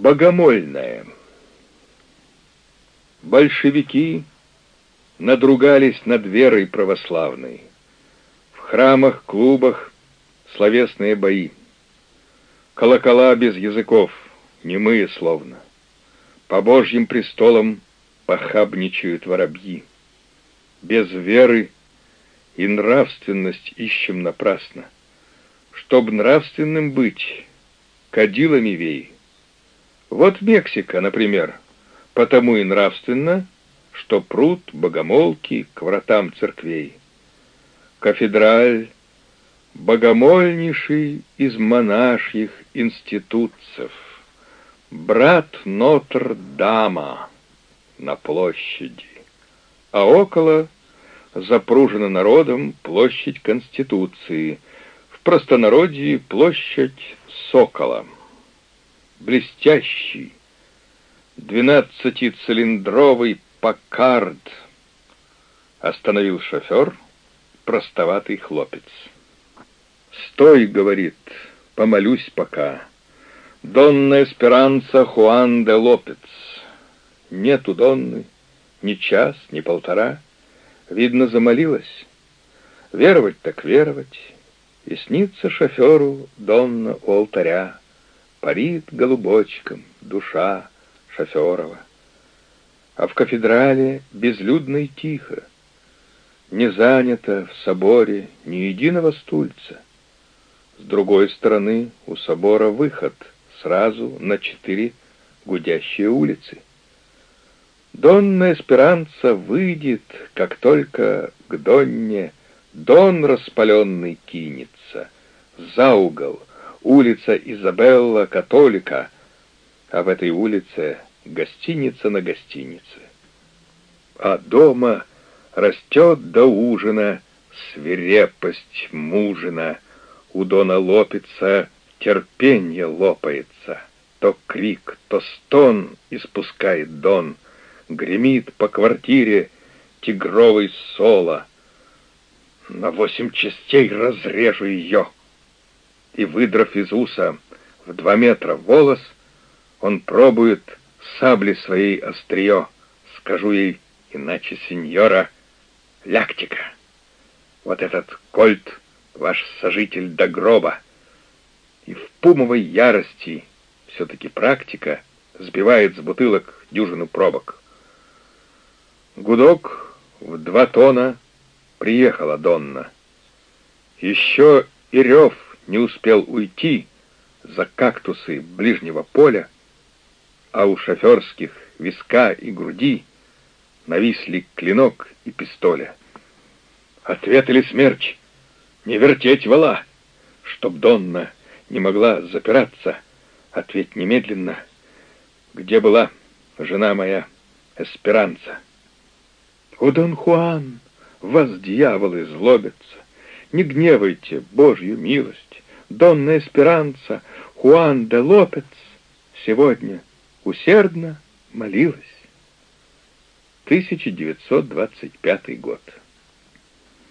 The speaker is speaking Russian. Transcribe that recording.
Богомольная. Большевики надругались над верой православной. В храмах, клубах словесные бои. Колокола без языков, немые словно. По божьим престолам похабничают воробьи. Без веры и нравственность ищем напрасно. Чтоб нравственным быть, кадилами вей. Вот Мексика, например, потому и нравственно, что пруд богомолки к вратам церквей. Кафедраль — богомольнейший из монашьих институтцев, брат Нотр-Дама на площади, а около запружена народом площадь Конституции, в простонародье площадь Сокола блестящий, двенадцатицилиндровый Паккард. Остановил шофер, простоватый хлопец. «Стой!» — говорит, — «помолюсь пока. Донна Эсперанца Хуан де Лопец. Нету Донны ни час, ни полтора. Видно, замолилась. Веровать так веровать. И снится шоферу Донна у алтаря парит голубочком душа шоферова. А в кафедрале безлюдно и тихо, не занято в соборе ни единого стульца. С другой стороны у собора выход сразу на четыре гудящие улицы. Донна Эсперанца выйдет, как только к Донне Дон распаленный кинется за угол, улица Изабелла Католика, а в этой улице гостиница на гостинице. А дома растет до ужина свирепость мужина, у Дона лопится, терпенье лопается, то крик, то стон испускает Дон, гремит по квартире тигровый соло. На восемь частей разрежу ее — и, выдрав из уса в два метра волос, он пробует сабли своей острие. Скажу ей, иначе, сеньора, ляктика. Вот этот кольт — ваш сожитель до гроба. И в пумовой ярости все-таки практика сбивает с бутылок дюжину пробок. Гудок в два тона приехала Донна. Еще и рев — не успел уйти за кактусы ближнего поля, а у шоферских виска и груди нависли клинок и пистоля. Ответ или смерч? Не вертеть вала, чтоб Донна не могла запираться. Ответь немедленно, где была жена моя Эсперанца? О, Дон Хуан, вас дьяволы злобятся, не гневайте Божью милость. Донна Эсперанца, Хуан де Лопец сегодня усердно молилась. 1925 год.